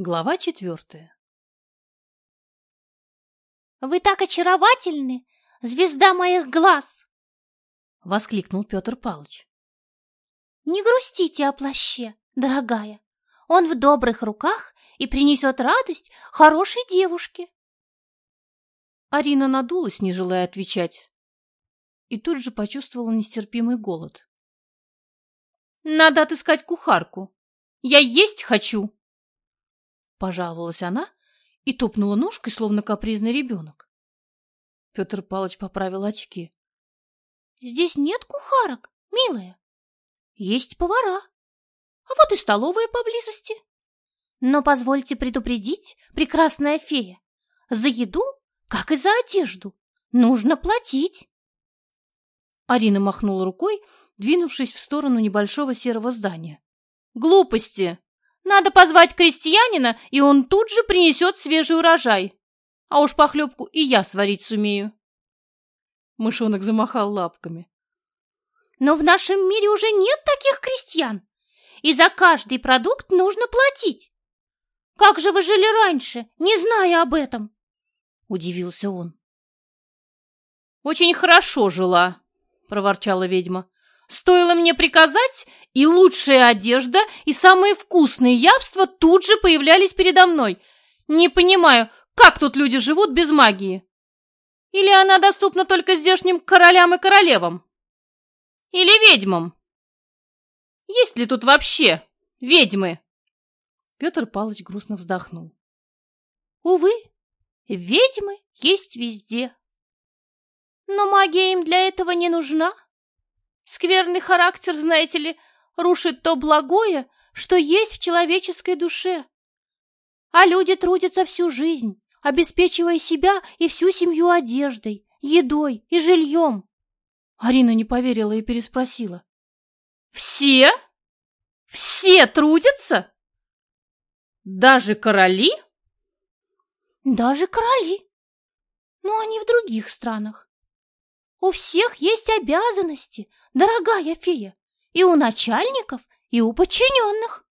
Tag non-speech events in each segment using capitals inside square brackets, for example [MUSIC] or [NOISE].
Глава четвертая «Вы так очаровательны, звезда моих глаз!» — воскликнул Петр Павлович. «Не грустите о плаще, дорогая. Он в добрых руках и принесет радость хорошей девушке». Арина надулась, не желая отвечать, и тут же почувствовала нестерпимый голод. «Надо отыскать кухарку. Я есть хочу!» Пожаловалась она и топнула ножкой, словно капризный ребенок. Петр Павлович поправил очки. «Здесь нет кухарок, милая. Есть повара. А вот и столовая поблизости. Но позвольте предупредить, прекрасная фея, за еду, как и за одежду, нужно платить». Арина махнула рукой, двинувшись в сторону небольшого серого здания. «Глупости! Надо позвать крестьянина, и он тут же принесет свежий урожай. А уж похлебку и я сварить сумею. Мышонок замахал лапками. Но в нашем мире уже нет таких крестьян, и за каждый продукт нужно платить. Как же вы жили раньше, не зная об этом? Удивился он. Очень хорошо жила, проворчала ведьма. Стоило мне приказать, и лучшая одежда, и самые вкусные явства тут же появлялись передо мной. Не понимаю, как тут люди живут без магии? Или она доступна только здешним королям и королевам? Или ведьмам? Есть ли тут вообще ведьмы? Петр Павлович грустно вздохнул. Увы, ведьмы есть везде. Но магия им для этого не нужна. Скверный характер, знаете ли, рушит то благое, что есть в человеческой душе. А люди трудятся всю жизнь, обеспечивая себя и всю семью одеждой, едой и жильем. Арина не поверила и переспросила. «Все? Все трудятся? Даже короли?» «Даже короли. Но они в других странах. У всех есть обязанности, дорогая фея, и у начальников, и у подчиненных.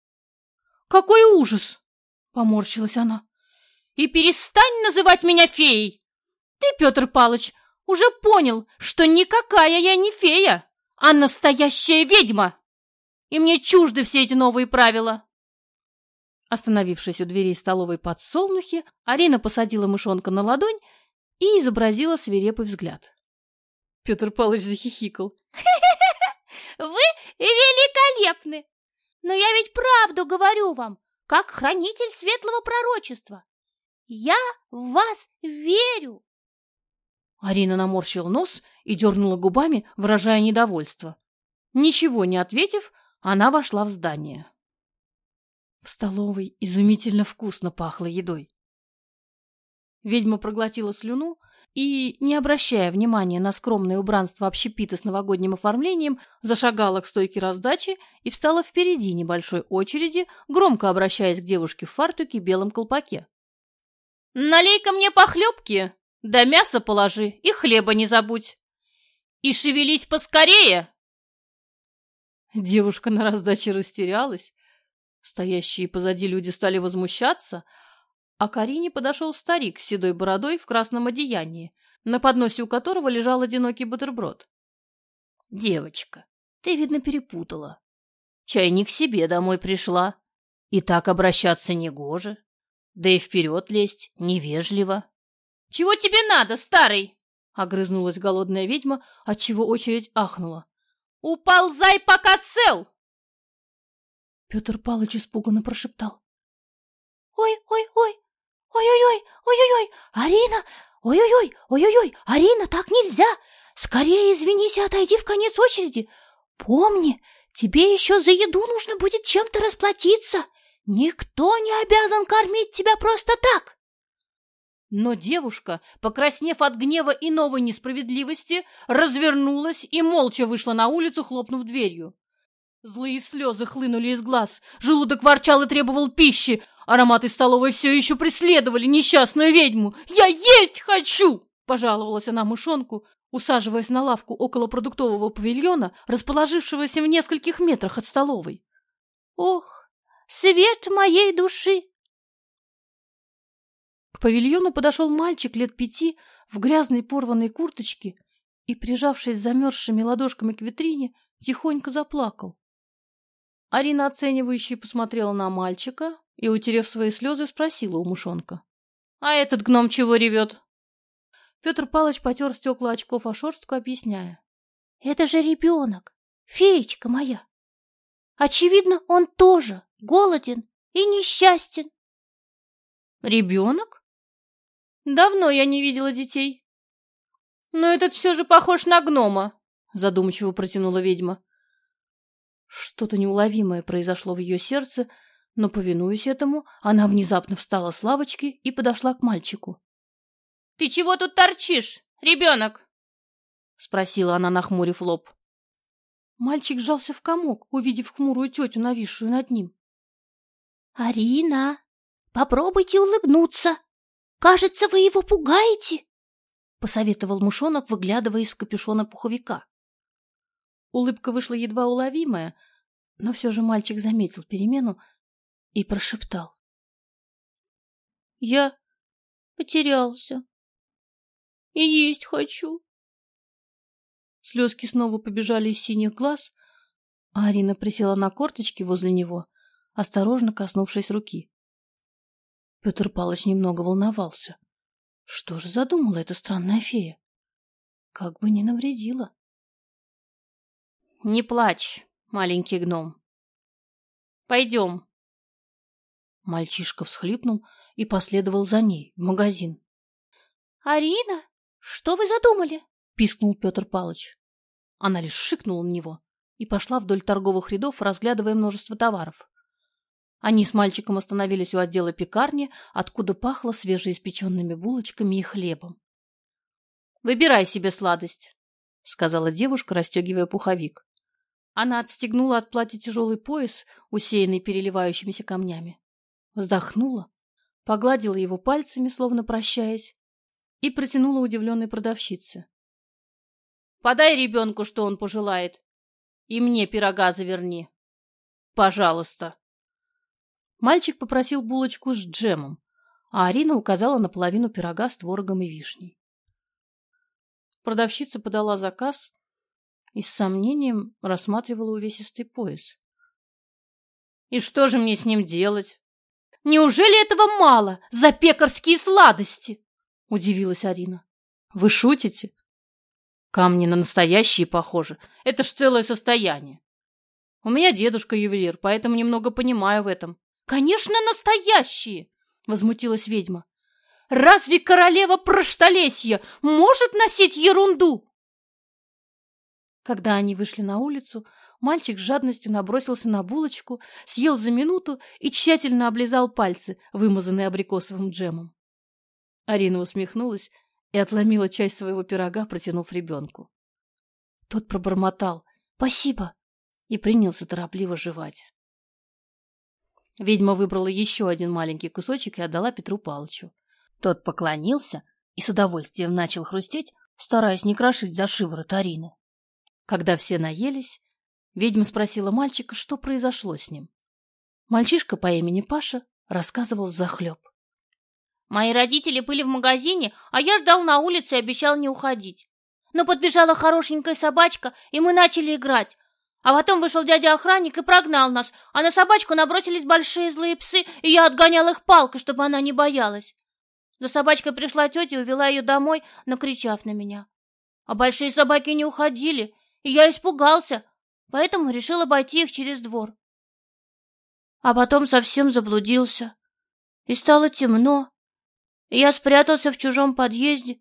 Какой ужас! Поморщилась она. И перестань называть меня феей! Ты, Петр Палыч, уже понял, что никакая я не фея, а настоящая ведьма. И мне чужды все эти новые правила. Остановившись у двери столовой подсолнухи, Арина посадила мышонка на ладонь и изобразила свирепый взгляд. Петр Павлович захихикал. [LAUGHS] Вы великолепны! Но я ведь правду говорю вам, как хранитель светлого пророчества. Я в вас верю. Арина наморщила нос и дернула губами, выражая недовольство. Ничего не ответив, она вошла в здание. В столовой изумительно вкусно пахло едой. Ведьма проглотила слюну и, не обращая внимания на скромное убранство общепита с новогодним оформлением, зашагала к стойке раздачи и встала впереди небольшой очереди, громко обращаясь к девушке в фартуке белом колпаке. «Налей-ка мне похлебки, да мясо положи и хлеба не забудь. И шевелись поскорее!» Девушка на раздаче растерялась. Стоящие позади люди стали возмущаться — а к Арине подошел старик с седой бородой в красном одеянии, на подносе у которого лежал одинокий бутерброд. «Девочка, ты, видно, перепутала. Чай не к себе домой пришла. И так обращаться негоже. Да и вперед лезть невежливо». «Чего тебе надо, старый?» — огрызнулась голодная ведьма, отчего очередь ахнула. «Уползай, пока цел!» Петр Палыч испуганно прошептал. «Ой-ой-ой, «Ой-ой-ой! Ой-ой-ой! Арина! Ой-ой-ой! Ой-ой-ой! Арина, так нельзя! Скорее извинись и отойди в конец очереди! Помни, тебе еще за еду нужно будет чем-то расплатиться! Никто не обязан кормить тебя просто так!» Но девушка, покраснев от гнева и новой несправедливости, развернулась и молча вышла на улицу, хлопнув дверью. Злые слезы хлынули из глаз, желудок ворчал и требовал пищи, Ароматы столовой все еще преследовали несчастную ведьму. «Я есть хочу!» – пожаловалась она мышонку, усаживаясь на лавку около продуктового павильона, расположившегося в нескольких метрах от столовой. «Ох, свет моей души! К павильону подошел мальчик лет пяти в грязной порванной курточке и, прижавшись замерзшими ладошками к витрине, тихонько заплакал. Арина оценивающе посмотрела на мальчика и, утерев свои слезы, спросила у мушонка. — А этот гном чего ревет? Петр Палыч потер стекла очков о шерстку, объясняя. — Это же ребенок, феечка моя. Очевидно, он тоже голоден и несчастен. — Ребенок? Давно я не видела детей. — Но этот все же похож на гнома, — задумчиво протянула ведьма. Что-то неуловимое произошло в ее сердце, но, повинуясь этому, она внезапно встала с лавочки и подошла к мальчику. — Ты чего тут торчишь, ребенок? — спросила она, нахмурив лоб. Мальчик сжался в комок, увидев хмурую тетю, нависшую над ним. — Арина, попробуйте улыбнуться. Кажется, вы его пугаете, — посоветовал мушонок, выглядывая из капюшона пуховика. Улыбка вышла едва уловимая, но все же мальчик заметил перемену и прошептал. — Я потерялся и есть хочу. Слезки снова побежали из синих глаз, а Арина присела на корточки возле него, осторожно коснувшись руки. Петр Палыч немного волновался. Что же задумала эта странная фея? Как бы не навредила. — Не плачь, маленький гном. Пойдем. Мальчишка всхлипнул и последовал за ней в магазин. — Арина, что вы задумали? — пискнул Петр Палыч. Она лишь шикнула на него и пошла вдоль торговых рядов, разглядывая множество товаров. Они с мальчиком остановились у отдела пекарни, откуда пахло свежеиспеченными булочками и хлебом. «Выбирай себе сладость», — сказала девушка, расстегивая пуховик. Она отстегнула от платья тяжелый пояс, усеянный переливающимися камнями. Вздохнула, погладила его пальцами, словно прощаясь, и протянула удивленной продавщице. «Подай ребенку, что он пожелает, и мне пирога заверни. Пожалуйста». Мальчик попросил булочку с джемом, а Арина указала на половину пирога с творогом и вишней. Продавщица подала заказ, и с сомнением рассматривала увесистый пояс. «И что же мне с ним делать? Неужели этого мало за пекарские сладости?» — удивилась Арина. «Вы шутите? Камни на настоящие похожи. Это ж целое состояние. У меня дедушка ювелир, поэтому немного понимаю в этом». «Конечно, настоящие!» — возмутилась ведьма. «Разве королева Проштолесья может носить ерунду?» Когда они вышли на улицу, мальчик с жадностью набросился на булочку, съел за минуту и тщательно облизал пальцы, вымазанные абрикосовым джемом. Арина усмехнулась и отломила часть своего пирога, протянув ребенку. Тот пробормотал «Спасибо!» и принялся торопливо жевать. Ведьма выбрала еще один маленький кусочек и отдала Петру Палычу. Тот поклонился и с удовольствием начал хрустеть, стараясь не крошить за шиворот Арины. Когда все наелись, ведьма спросила мальчика, что произошло с ним. Мальчишка по имени Паша рассказывал взахлеб. Мои родители были в магазине, а я ждал на улице и обещал не уходить. Но подбежала хорошенькая собачка, и мы начали играть. А потом вышел дядя-охранник и прогнал нас, а на собачку набросились большие злые псы, и я отгонял их палкой, чтобы она не боялась. За собачкой пришла тетя и увела ее домой, накричав на меня. А большие собаки не уходили, я испугался, поэтому решил обойти их через двор. А потом совсем заблудился, и стало темно, и я спрятался в чужом подъезде,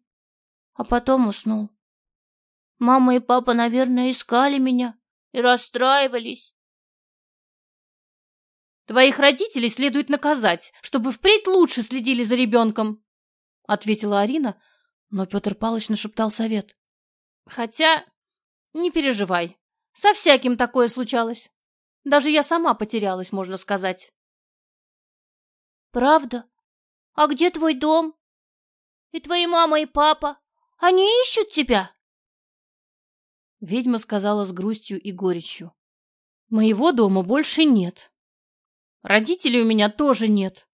а потом уснул. Мама и папа, наверное, искали меня и расстраивались. «Твоих родителей следует наказать, чтобы впредь лучше следили за ребенком», — ответила Арина, но Петр Палыч нашептал совет. «Хотя не переживай. Со всяким такое случалось. Даже я сама потерялась, можно сказать. Правда? А где твой дом? И твои мама и папа? Они ищут тебя? Ведьма сказала с грустью и горечью. Моего дома больше нет. Родителей у меня тоже нет.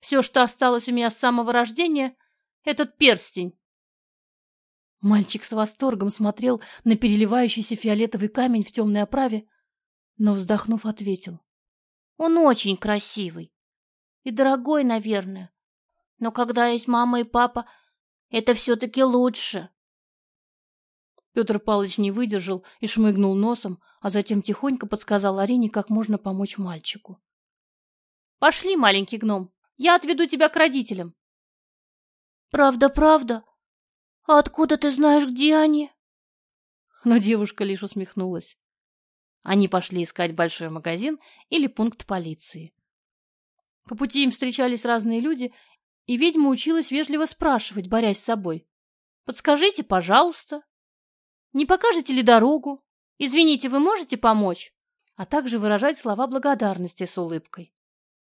Все, что осталось у меня с самого рождения, этот перстень. Мальчик с восторгом смотрел на переливающийся фиолетовый камень в темной оправе, но, вздохнув, ответил. Он очень красивый. И дорогой, наверное. Но когда есть мама и папа, это все-таки лучше. Петр Павлович не выдержал и шмыгнул носом, а затем тихонько подсказал Арине, как можно помочь мальчику. «Пошли, маленький гном, я отведу тебя к родителям». «Правда, правда? А откуда ты знаешь, где они?» Но девушка лишь усмехнулась. Они пошли искать большой магазин или пункт полиции. По пути им встречались разные люди, и ведьма училась вежливо спрашивать, борясь с собой. «Подскажите, пожалуйста. Не покажете ли дорогу? Извините, вы можете помочь?» А также выражать слова благодарности с улыбкой.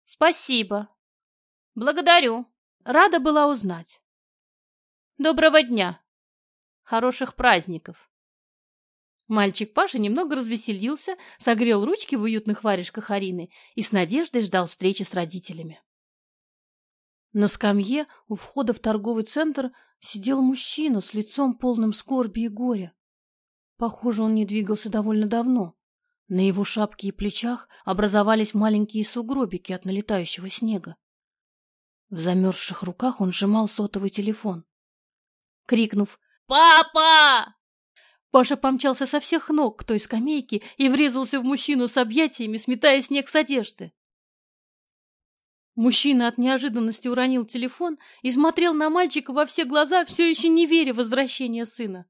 «Спасибо. Благодарю. Рада была узнать. Доброго дня. Хороших праздников». Мальчик Паша немного развеселился, согрел ручки в уютных варежках Арины и с надеждой ждал встречи с родителями. На скамье у входа в торговый центр сидел мужчина с лицом полным скорби и горя. Похоже, он не двигался довольно давно. На его шапке и плечах образовались маленькие сугробики от налетающего снега. В замерзших руках он сжимал сотовый телефон. Крикнув «Папа!», Паша помчался со всех ног к той скамейке и врезался в мужчину с объятиями, сметая снег с одежды. Мужчина от неожиданности уронил телефон и смотрел на мальчика во все глаза, все еще не веря в возвращение сына.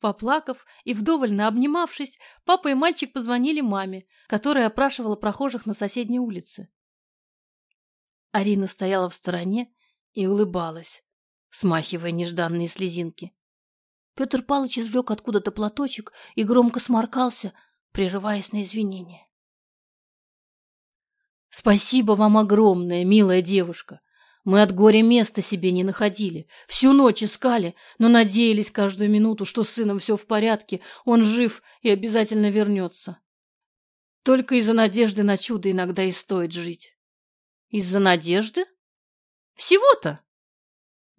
Поплакав и вдоволь обнимавшись, папа и мальчик позвонили маме, которая опрашивала прохожих на соседней улице. Арина стояла в стороне и улыбалась, смахивая нежданные слезинки. Петр Палыч извлек откуда-то платочек и громко сморкался, прерываясь на извинения. Спасибо вам огромное, милая девушка. Мы от горя места себе не находили. Всю ночь искали, но надеялись каждую минуту, что с сыном все в порядке, он жив и обязательно вернется. Только из-за надежды на чудо иногда и стоит жить. Из-за надежды? Всего-то?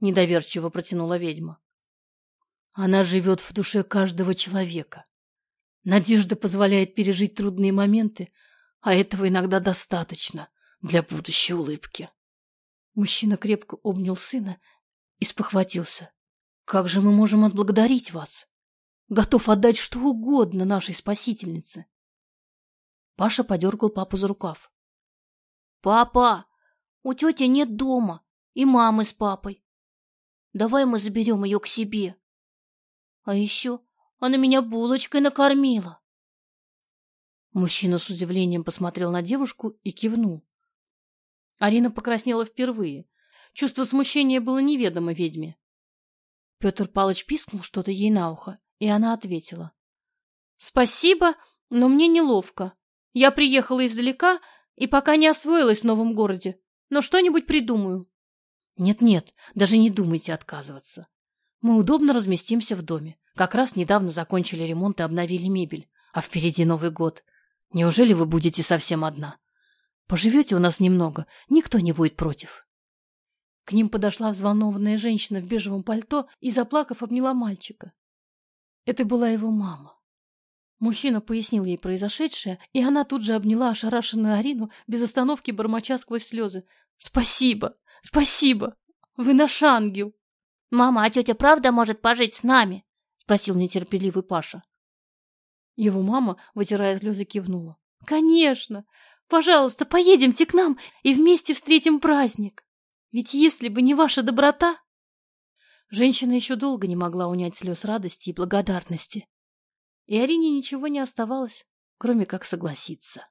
Недоверчиво протянула ведьма. Она живет в душе каждого человека. Надежда позволяет пережить трудные моменты, а этого иногда достаточно для будущей улыбки. Мужчина крепко обнял сына и спохватился. «Как же мы можем отблагодарить вас? Готов отдать что угодно нашей спасительнице». Паша подергал папу за рукав. «Папа, у тети нет дома и мамы с папой. Давай мы заберем ее к себе. А еще она меня булочкой накормила. Мужчина с удивлением посмотрел на девушку и кивнул. Арина покраснела впервые. Чувство смущения было неведомо ведьме. Петр Палыч пискнул что-то ей на ухо, и она ответила. «Спасибо, но мне неловко. Я приехала издалека и пока не освоилась в новом городе, но что-нибудь придумаю». «Нет-нет, даже не думайте отказываться. Мы удобно разместимся в доме. Как раз недавно закончили ремонт и обновили мебель, а впереди Новый год. Неужели вы будете совсем одна? Поживете у нас немного, никто не будет против. К ним подошла взволнованная женщина в бежевом пальто и, заплакав, обняла мальчика. Это была его мама. Мужчина пояснил ей произошедшее, и она тут же обняла ошарашенную Арину, без остановки бормоча сквозь слезы. «Спасибо! Спасибо! Вы наш ангел!» «Мама, а тетя правда может пожить с нами?» — спросил нетерпеливый Паша. Его мама, вытирая слезы, кивнула. «Конечно! Пожалуйста, поедемте к нам и вместе встретим праздник. Ведь если бы не ваша доброта...» Женщина еще долго не могла унять слез радости и благодарности. И Арине ничего не оставалось, кроме как согласиться.